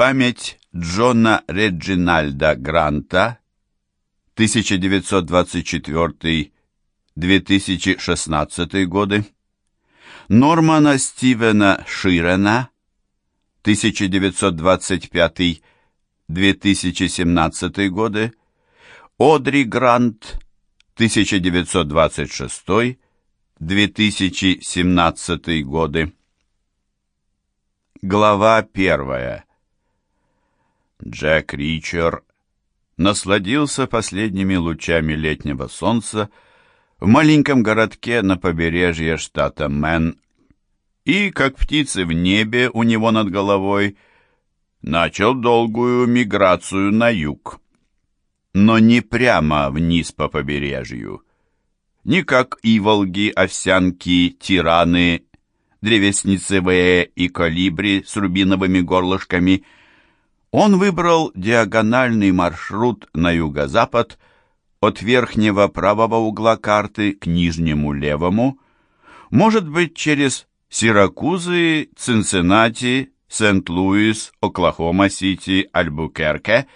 память Джона Реджинальда Гранта 1924-2016 годы, Нормана Стивена Ширена 1925-2017 годы, Одри Грант 1926-2017 годы. Глава первая. Джек Ричер насладился последними лучами летнего солнца в маленьком городке на побережье штата Мэн и, как птицы в небе у него над головой, начал долгую миграцию на юг. Но не прямо вниз по побережью. Не как иволги, овсянки, тираны, древесницевые и калибри с рубиновыми горлышками – он выбрал диагональный маршрут на юго-запад от верхнего правого угла карты к нижнему левому, может быть, через Сиракузы, Цинциннати, Сент-Луис, Оклахома-Сити, Альбукерке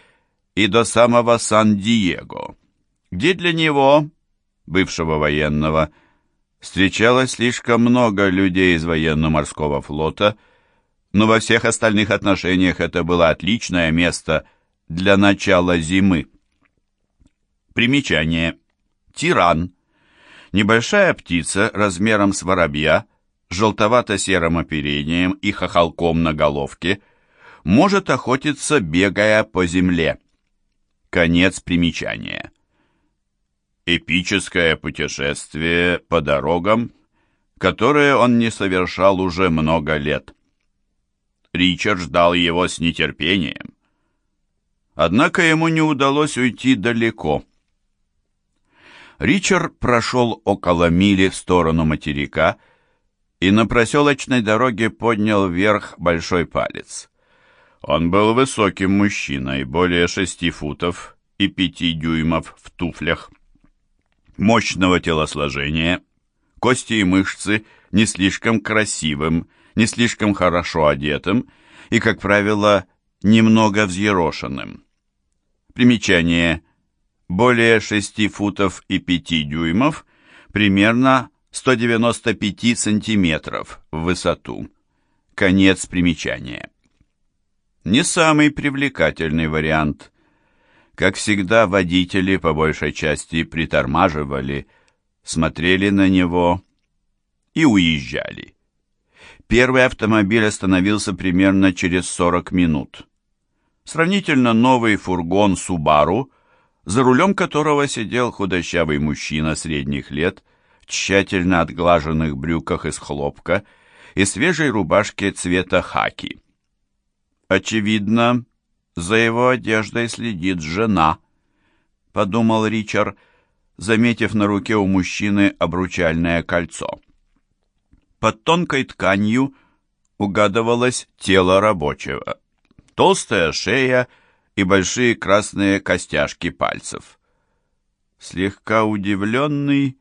и до самого Сан-Диего, где для него, бывшего военного, встречалось слишком много людей из военно-морского флота – но во всех остальных отношениях это было отличное место для начала зимы. Примечание. Тиран. Небольшая птица размером с воробья, желтовато-серым оперением и хохолком на головке, может охотиться, бегая по земле. Конец примечания. Эпическое путешествие по дорогам, которое он не совершал уже много лет. Ричард ждал его с нетерпением. Однако ему не удалось уйти далеко. Ричард прошел около мили в сторону материка и на проселочной дороге поднял вверх большой палец. Он был высоким мужчиной, более шести футов и пяти дюймов в туфлях. Мощного телосложения, кости и мышцы не слишком красивым, не слишком хорошо одетым и, как правило, немного взъерошенным. Примечание. Более 6 футов и 5 дюймов, примерно 195 сантиметров в высоту. Конец примечания. Не самый привлекательный вариант. Как всегда, водители по большей части притормаживали, смотрели на него и уезжали. Первый автомобиль остановился примерно через 40 минут. Сравнительно новый фургон «Субару», за рулем которого сидел худощавый мужчина средних лет в тщательно отглаженных брюках из хлопка и свежей рубашке цвета хаки. «Очевидно, за его одеждой следит жена», — подумал Ричард, заметив на руке у мужчины обручальное кольцо. Под тонкой тканью угадывалось тело рабочего. Толстая шея и большие красные костяшки пальцев. Слегка удивленный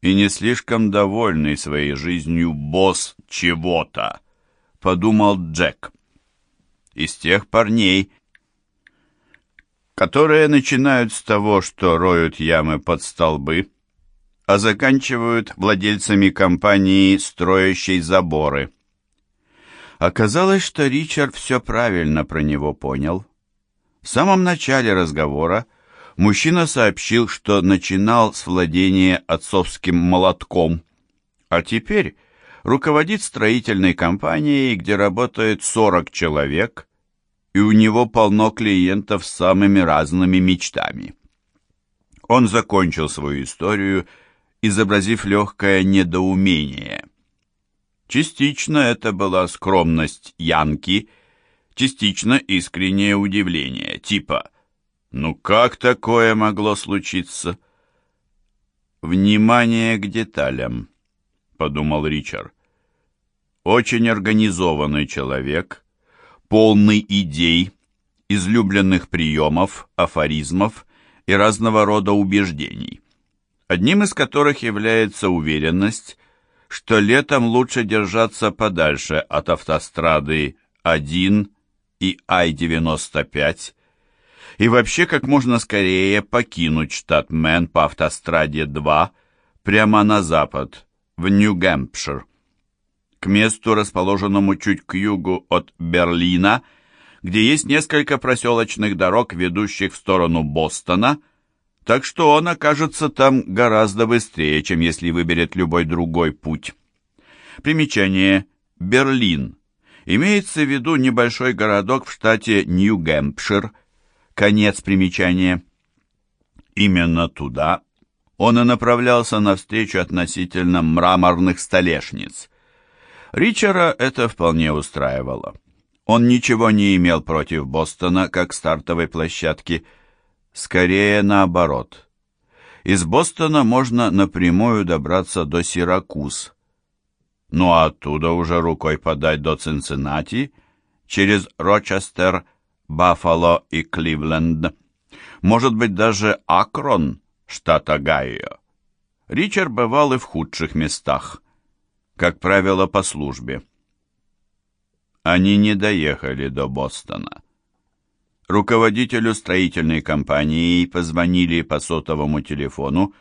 и не слишком довольный своей жизнью босс чего-то, подумал Джек. Из тех парней, которые начинают с того, что роют ямы под столбы, а заканчивают владельцами компании, строящей заборы. Оказалось, что Ричард все правильно про него понял. В самом начале разговора мужчина сообщил, что начинал с владения отцовским молотком, а теперь руководит строительной компанией, где работает 40 человек, и у него полно клиентов с самыми разными мечтами. Он закончил свою историю изобразив легкое недоумение. Частично это была скромность Янки, частично искреннее удивление, типа «Ну как такое могло случиться?» «Внимание к деталям», — подумал Ричард. «Очень организованный человек, полный идей, излюбленных приемов, афоризмов и разного рода убеждений одним из которых является уверенность, что летом лучше держаться подальше от автострады 1 и и Ай-95, и вообще как можно скорее покинуть штат Мэн по автостраде 2 прямо на запад, в Нью-Гэмпшир, к месту, расположенному чуть к югу от Берлина, где есть несколько проселочных дорог, ведущих в сторону Бостона, так что он окажется там гораздо быстрее, чем если выберет любой другой путь. Примечание. Берлин. Имеется в виду небольшой городок в штате Нью-Гэмпшир. Конец примечания. Именно туда он и направлялся навстречу относительно мраморных столешниц. Ричера это вполне устраивало. Он ничего не имел против Бостона как стартовой площадки, скорее наоборот. Из Бостона можно напрямую добраться до Сиракуз, ну а оттуда уже рукой подать до Цинциннати, через Рочестер, Баффало и Кливленд. Может быть, даже Акрон, штат Огайо. Ричард бывал и в худших местах, как правило, по службе. Они не доехали до Бостона. Руководителю строительной компании позвонили по сотовому телефону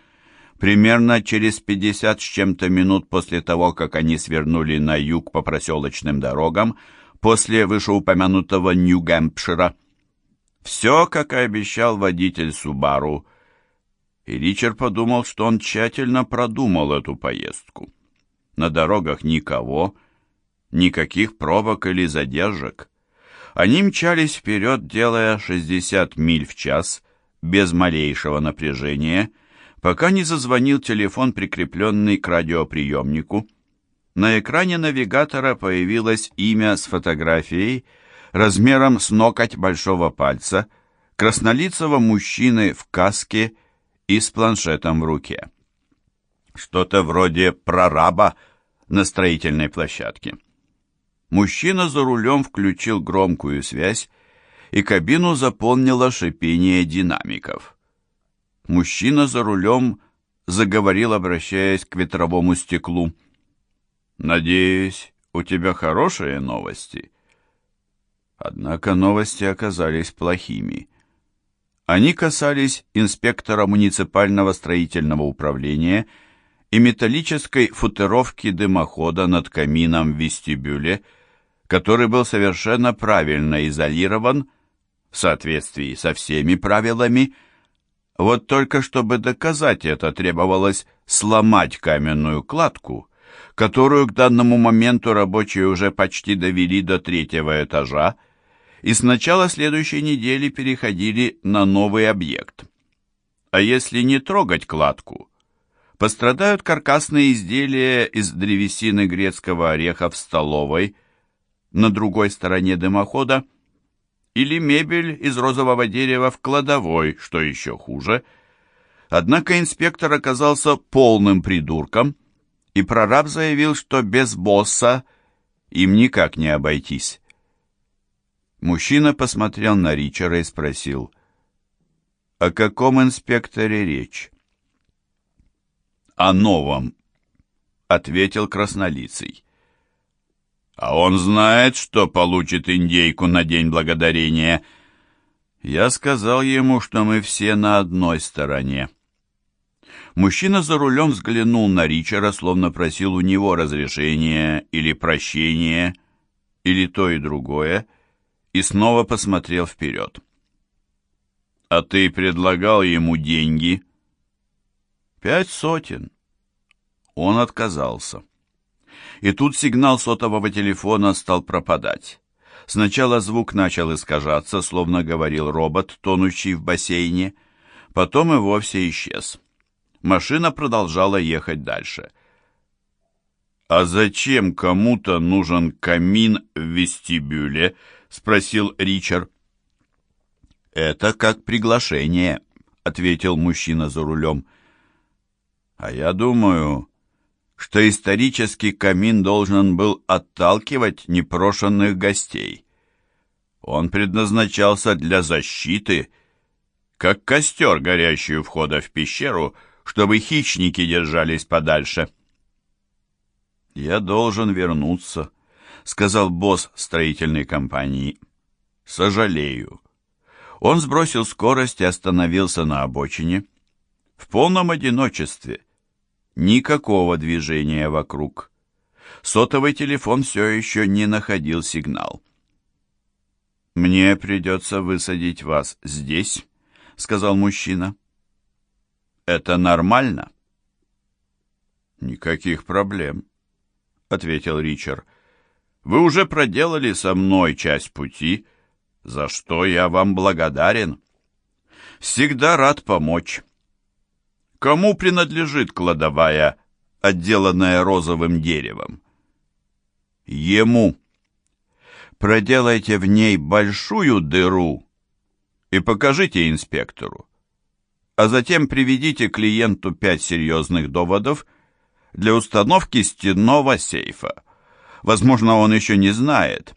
примерно через 50 с чем-то минут после того, как они свернули на юг по проселочным дорогам, после вышеупомянутого Нью-Гэмпшира. Все, как и обещал водитель Субару, и Ричард подумал, что он тщательно продумал эту поездку. На дорогах никого, никаких пробок или задержек. Они мчались вперед, делая 60 миль в час, без малейшего напряжения, пока не зазвонил телефон, прикрепленный к радиоприемнику. На экране навигатора появилось имя с фотографией размером с ноготь большого пальца краснолицего мужчины в каске и с планшетом в руке. Что-то вроде прораба на строительной площадке. Мужчина за рулем включил громкую связь, и кабину заполнило шипение динамиков. Мужчина за рулем заговорил, обращаясь к ветровому стеклу. «Надеюсь, у тебя хорошие новости?» Однако новости оказались плохими. Они касались инспектора муниципального строительного управления и металлической футеровки дымохода над камином в вестибюле, который был совершенно правильно изолирован в соответствии со всеми правилами. Вот только чтобы доказать это, требовалось сломать каменную кладку, которую к данному моменту рабочие уже почти довели до третьего этажа, и с начала следующей недели переходили на новый объект. А если не трогать кладку, пострадают каркасные изделия из древесины грецкого ореха в столовой, на другой стороне дымохода, или мебель из розового дерева в кладовой, что еще хуже. Однако инспектор оказался полным придурком, и прораб заявил, что без босса им никак не обойтись. Мужчина посмотрел на Ричера и спросил, «О каком инспекторе речь?» «О новом», — ответил краснолицый. А он знает, что получит индейку на День Благодарения. Я сказал ему, что мы все на одной стороне. Мужчина за рулем взглянул на Ричера, словно просил у него разрешения или прощения, или то и другое, и снова посмотрел вперед. «А ты предлагал ему деньги?» «Пять сотен». Он отказался. И тут сигнал сотового телефона стал пропадать. Сначала звук начал искажаться, словно говорил робот, тонущий в бассейне, потом и вовсе исчез. Машина продолжала ехать дальше. «А зачем кому-то нужен камин в вестибюле?» — спросил Ричард. «Это как приглашение», — ответил мужчина за рулем. «А я думаю, что исторический камин должен был отталкивать непрошенных гостей. Он предназначался для защиты, как костер, горящий у входа в пещеру, чтобы хищники держались подальше. «Я должен вернуться», — сказал босс строительной компании. Сожалею. Он сбросил скорость и остановился на обочине. В полном одиночестве. Никакого движения вокруг. Сотовый телефон все еще не находил сигнал. «Мне придется высадить вас здесь», — сказал мужчина. «Это нормально?» «Никаких проблем», — ответил Ричард. «Вы уже проделали со мной часть пути, за что я вам благодарен. Всегда рад помочь. Кому принадлежит кладовая, отделанная розовым деревом?» «Ему. Проделайте в ней большую дыру и покажите инспектору. А затем приведите клиенту пять серьезных доводов для установки стенного сейфа. Возможно, он еще не знает,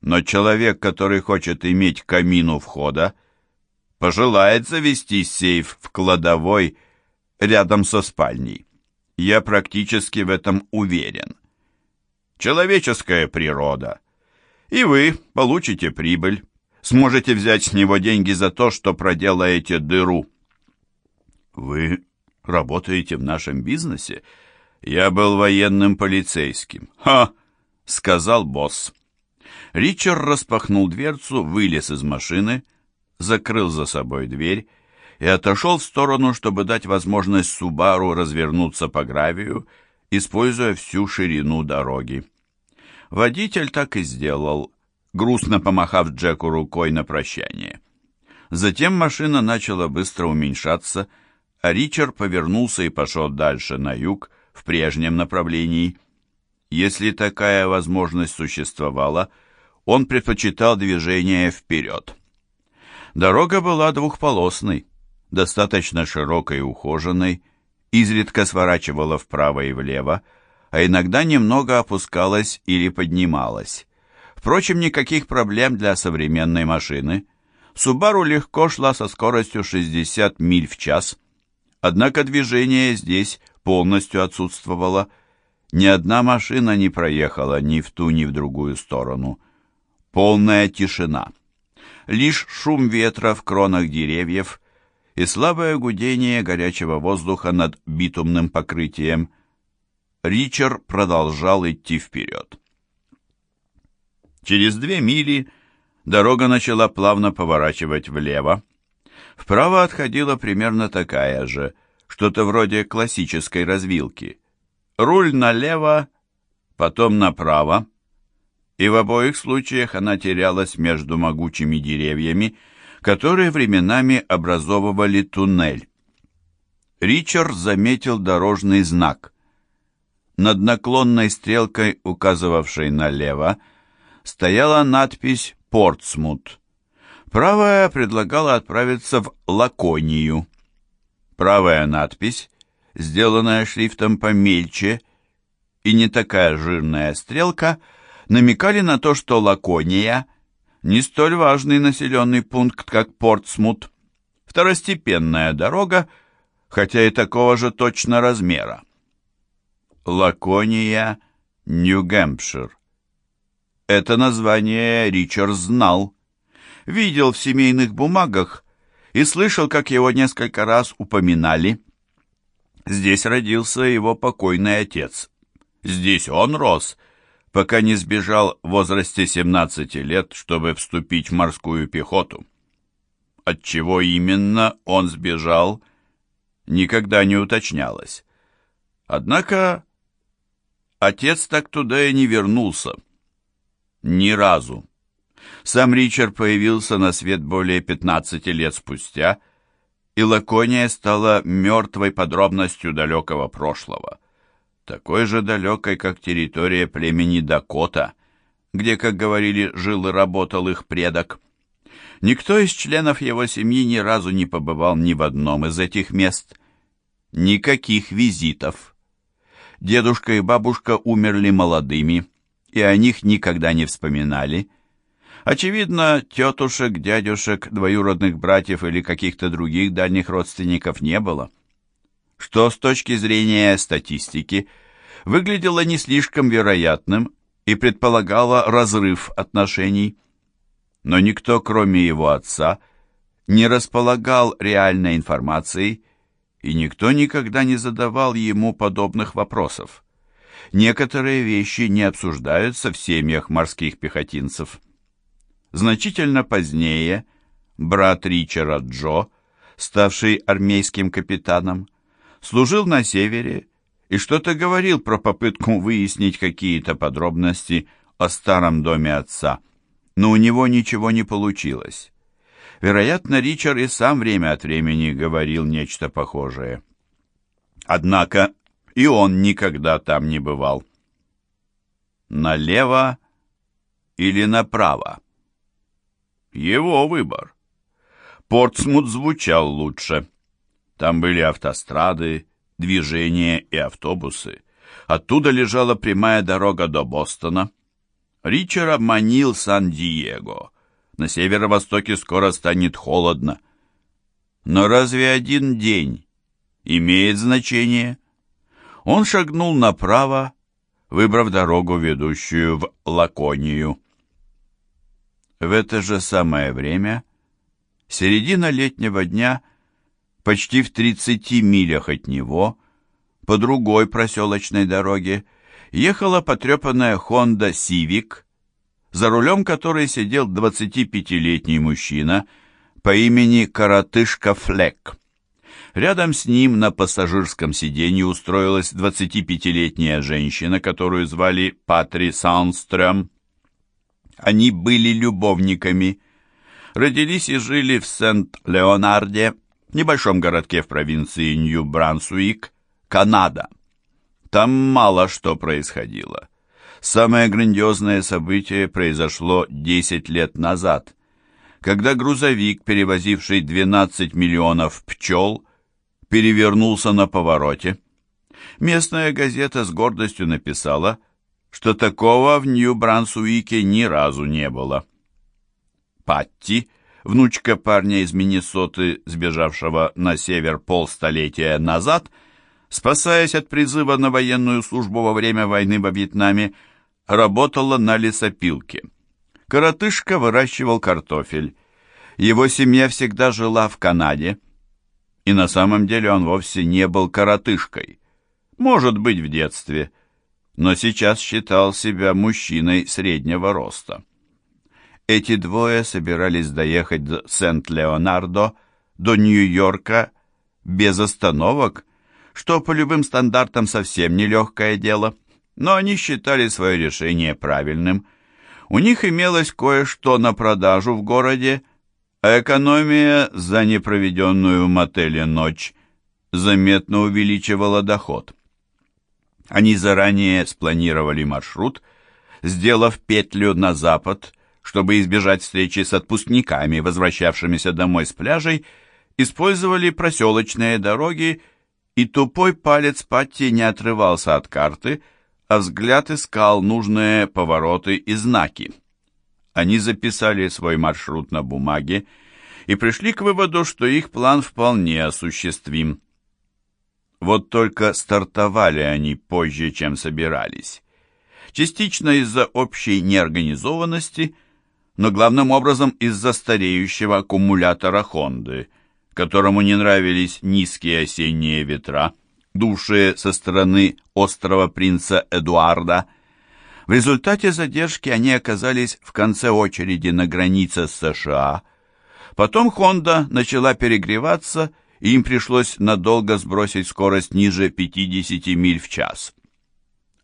но человек, который хочет иметь камин у входа, пожелает завести сейф в кладовой рядом со спальней. Я практически в этом уверен. Человеческая природа. И вы получите прибыль. Сможете взять с него деньги за то, что проделаете дыру. Вы работаете в нашем бизнесе? Я был военным полицейским. Ха! сказал босс. Ричард распахнул дверцу, вылез из машины, закрыл за собой дверь и отошел в сторону, чтобы дать возможность Субару развернуться по гравию, используя всю ширину дороги. Водитель так и сделал, грустно помахав Джеку рукой на прощание. Затем машина начала быстро уменьшаться, а Ричард повернулся и пошел дальше на юг в прежнем направлении. Если такая возможность существовала, он предпочитал движение вперед. Дорога была двухполосной, достаточно широкой и ухоженной, изредка сворачивала вправо и влево, а иногда немного опускалась или поднималась. Впрочем, никаких проблем для современной машины. Субару легко шла со скоростью 60 миль в час, однако движение здесь полностью отсутствовало. Ни одна машина не проехала ни в ту, ни в другую сторону. Полная тишина. Лишь шум ветра в кронах деревьев и слабое гудение горячего воздуха над битумным покрытием – Ричард продолжал идти вперед. Через две мили дорога начала плавно поворачивать влево. Вправо отходила примерно такая же, что-то вроде классической развилки. Руль налево, потом направо, и в обоих случаях она терялась между могучими деревьями, которые временами образовывали туннель. Ричард заметил дорожный знак. Над наклонной стрелкой, указывавшей налево, стояла надпись «Портсмут». Правая предлагала отправиться в Лаконию. Правая надпись, сделанная шрифтом помельче, и не такая жирная стрелка, намекали на то, что Лакония — не столь важный населенный пункт, как Портсмут, второстепенная дорога, хотя и такого же точно размера. Лакония, Нью-Гэмпшир. Это название Ричард знал, видел в семейных бумагах и слышал, как его несколько раз упоминали. Здесь родился его покойный отец. Здесь он рос, пока не сбежал в возрасте 17 лет, чтобы вступить в морскую пехоту. От чего именно он сбежал, никогда не уточнялось. Однако Отец так туда и не вернулся. Ни разу. Сам Ричард появился на свет более 15 лет спустя, и Лакония стала мертвой подробностью далекого прошлого, такой же далекой, как территория племени Дакота, где, как говорили, жил и работал их предок. Никто из членов его семьи ни разу не побывал ни в одном из этих мест. Никаких визитов. Дедушка и бабушка умерли молодыми, и о них никогда не вспоминали. Очевидно, тетушек, дядюшек, двоюродных братьев или каких-то других дальних родственников не было. Что с точки зрения статистики выглядело не слишком вероятным и предполагало разрыв отношений. но никто, кроме его отца, не располагал реальной информацией, и никто никогда не задавал ему подобных вопросов. Некоторые вещи не обсуждаются в семьях морских пехотинцев. Значительно позднее брат Ричера Джо, ставший армейским капитаном, служил на севере и что-то говорил про попытку выяснить какие-то подробности о старом доме отца, но у него ничего не получилось. Вероятно, Ричард и сам время от времени говорил нечто похожее. Однако и он никогда там не бывал. Налево или направо? Его выбор. Портсмут звучал лучше. Там были автострады, движения и автобусы. Оттуда лежала прямая дорога до Бостона. Ричард обманил Сан-Диего — на северо-востоке скоро станет холодно. Но разве один день имеет значение? Он шагнул направо, выбрав дорогу, ведущую в Лаконию. В это же самое время, середина летнего дня, почти в 30 милях от него, по другой проселочной дороге, ехала потрепанная Honda Civic за рулем которой сидел 25-летний мужчина по имени Коротышка Флек. Рядом с ним на пассажирском сиденье устроилась 25-летняя женщина, которую звали Патри Саундстрём. Они были любовниками, родились и жили в Сент-Леонарде, небольшом городке в провинции Нью-Брансуик, Канада. Там мало что происходило. Самое грандиозное событие произошло 10 лет назад, когда грузовик, перевозивший 12 миллионов пчел, перевернулся на повороте. Местная газета с гордостью написала, что такого в Нью-Брансуике ни разу не было. Патти, внучка парня из Миннесоты, сбежавшего на север полстолетия назад, спасаясь от призыва на военную службу во время войны во Вьетнаме, работала на лесопилке. Коротышка выращивал картофель. Его семья всегда жила в Канаде. И на самом деле он вовсе не был коротышкой. Может быть, в детстве. Но сейчас считал себя мужчиной среднего роста. Эти двое собирались доехать до Сент-Леонардо, до Нью-Йорка, без остановок, что по любым стандартам совсем нелегкое дело – но они считали свое решение правильным. У них имелось кое-что на продажу в городе, а экономия за непроведенную в мотеле ночь заметно увеличивала доход. Они заранее спланировали маршрут, сделав петлю на запад, чтобы избежать встречи с отпускниками, возвращавшимися домой с пляжей, использовали проселочные дороги, и тупой палец Патти не отрывался от карты, а взгляд искал нужные повороты и знаки. Они записали свой маршрут на бумаге и пришли к выводу, что их план вполне осуществим. Вот только стартовали они позже, чем собирались. Частично из-за общей неорганизованности, но главным образом из-за стареющего аккумулятора Хонды, которому не нравились низкие осенние ветра, дувшие со стороны острова принца Эдуарда. В результате задержки они оказались в конце очереди на границе с США. Потом Honda начала перегреваться, и им пришлось надолго сбросить скорость ниже 50 миль в час.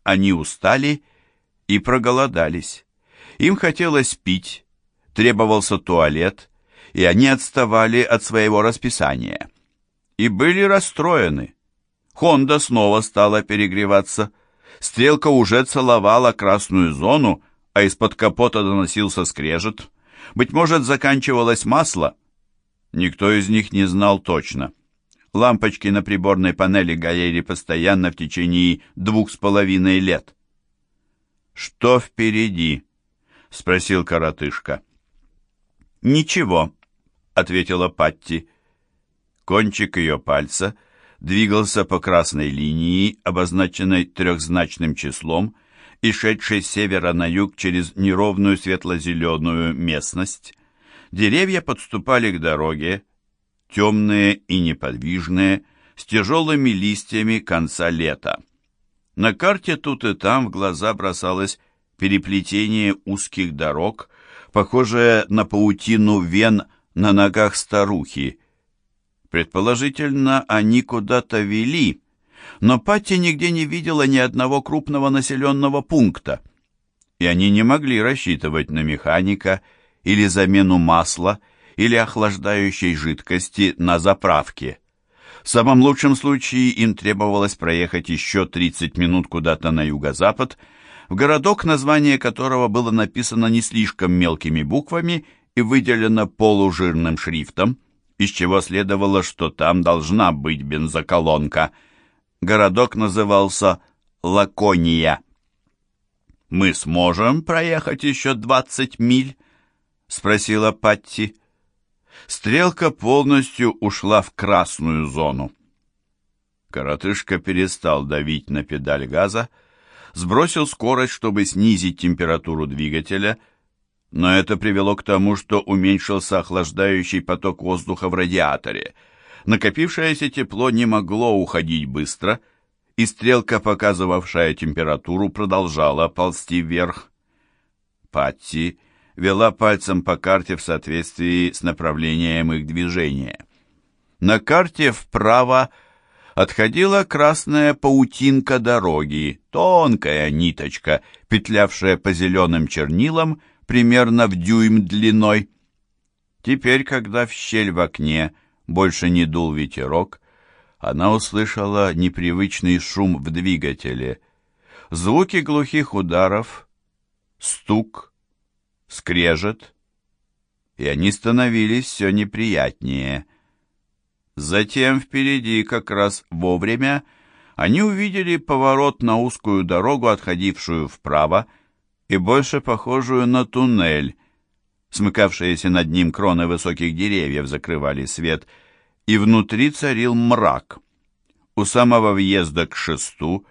Они устали и проголодались. Им хотелось пить, требовался туалет, и они отставали от своего расписания. И были расстроены. Хонда снова стала перегреваться. Стрелка уже целовала красную зону, а из-под капота доносился скрежет. Быть может, заканчивалось масло? Никто из них не знал точно. Лампочки на приборной панели горели постоянно в течение двух с половиной лет. «Что впереди?» — спросил коротышка. «Ничего», — ответила Патти. Кончик ее пальца — двигался по красной линии, обозначенной трехзначным числом, и шедшей с севера на юг через неровную светло-зеленую местность. Деревья подступали к дороге, темные и неподвижные, с тяжелыми листьями конца лета. На карте тут и там в глаза бросалось переплетение узких дорог, похожее на паутину вен на ногах старухи. Предположительно, они куда-то вели, но Патти нигде не видела ни одного крупного населенного пункта, и они не могли рассчитывать на механика или замену масла или охлаждающей жидкости на заправке. В самом лучшем случае им требовалось проехать еще 30 минут куда-то на юго-запад, в городок, название которого было написано не слишком мелкими буквами и выделено полужирным шрифтом, из чего следовало, что там должна быть бензоколонка. Городок назывался Лакония. «Мы сможем проехать еще двадцать миль?» — спросила Патти. Стрелка полностью ушла в красную зону. Коротышка перестал давить на педаль газа, сбросил скорость, чтобы снизить температуру двигателя, но это привело к тому, что уменьшился охлаждающий поток воздуха в радиаторе. Накопившееся тепло не могло уходить быстро, и стрелка, показывавшая температуру, продолжала ползти вверх. Патти вела пальцем по карте в соответствии с направлением их движения. На карте вправо отходила красная паутинка дороги, тонкая ниточка, петлявшая по зеленым чернилам примерно в дюйм длиной. Теперь, когда в щель в окне больше не дул ветерок, она услышала непривычный шум в двигателе, звуки глухих ударов, стук, скрежет, и они становились все неприятнее. Затем впереди, как раз вовремя, они увидели поворот на узкую дорогу, отходившую вправо, и больше похожую на туннель. Смыкавшиеся над ним кроны высоких деревьев закрывали свет, и внутри царил мрак. У самого въезда к шесту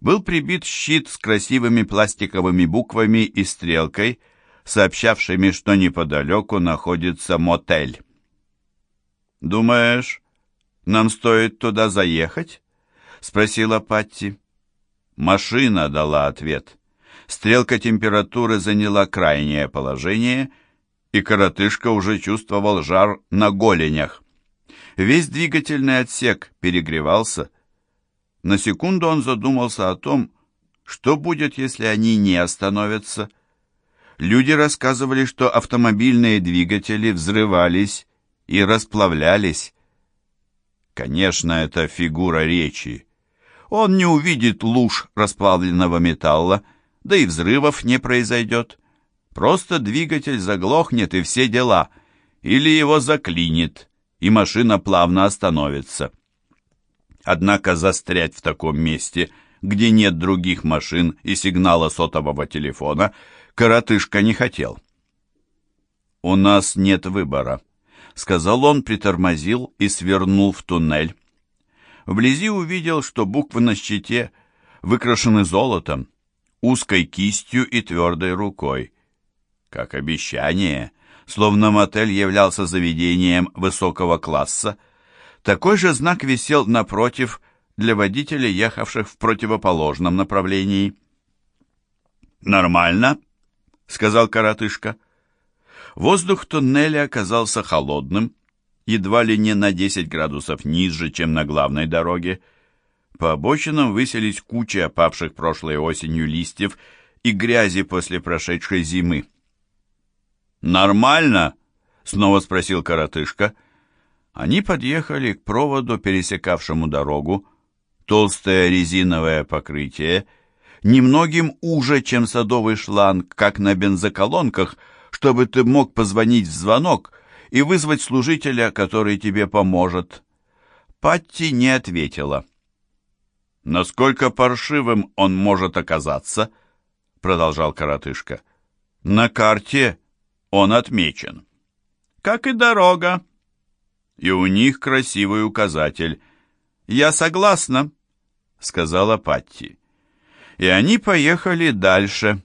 был прибит щит с красивыми пластиковыми буквами и стрелкой — сообщавшими, что неподалеку находится мотель. «Думаешь, нам стоит туда заехать?» — спросила Патти. Машина дала ответ. Стрелка температуры заняла крайнее положение, и коротышка уже чувствовал жар на голенях. Весь двигательный отсек перегревался. На секунду он задумался о том, что будет, если они не остановятся. Люди рассказывали, что автомобильные двигатели взрывались и расплавлялись. Конечно, это фигура речи. Он не увидит луж расплавленного металла, да и взрывов не произойдет. Просто двигатель заглохнет и все дела, или его заклинит, и машина плавно остановится. Однако застрять в таком месте, где нет других машин и сигнала сотового телефона – коротышка не хотел. «У нас нет выбора», — сказал он, притормозил и свернул в туннель. Вблизи увидел, что буквы на щите выкрашены золотом, узкой кистью и твердой рукой. Как обещание, словно мотель являлся заведением высокого класса, такой же знак висел напротив для водителей, ехавших в противоположном направлении. «Нормально?» — сказал коротышка. Воздух туннеля оказался холодным, едва ли не на 10 градусов ниже, чем на главной дороге. По обочинам высились кучи опавших прошлой осенью листьев и грязи после прошедшей зимы. «Нормально?» — снова спросил коротышка. Они подъехали к проводу, пересекавшему дорогу. Толстое резиновое покрытие — немногим уже, чем садовый шланг, как на бензоколонках, чтобы ты мог позвонить в звонок и вызвать служителя, который тебе поможет. Патти не ответила. «Насколько паршивым он может оказаться?» — продолжал коротышка. «На карте он отмечен. Как и дорога. И у них красивый указатель. Я согласна», — сказала Патти. и они поехали дальше.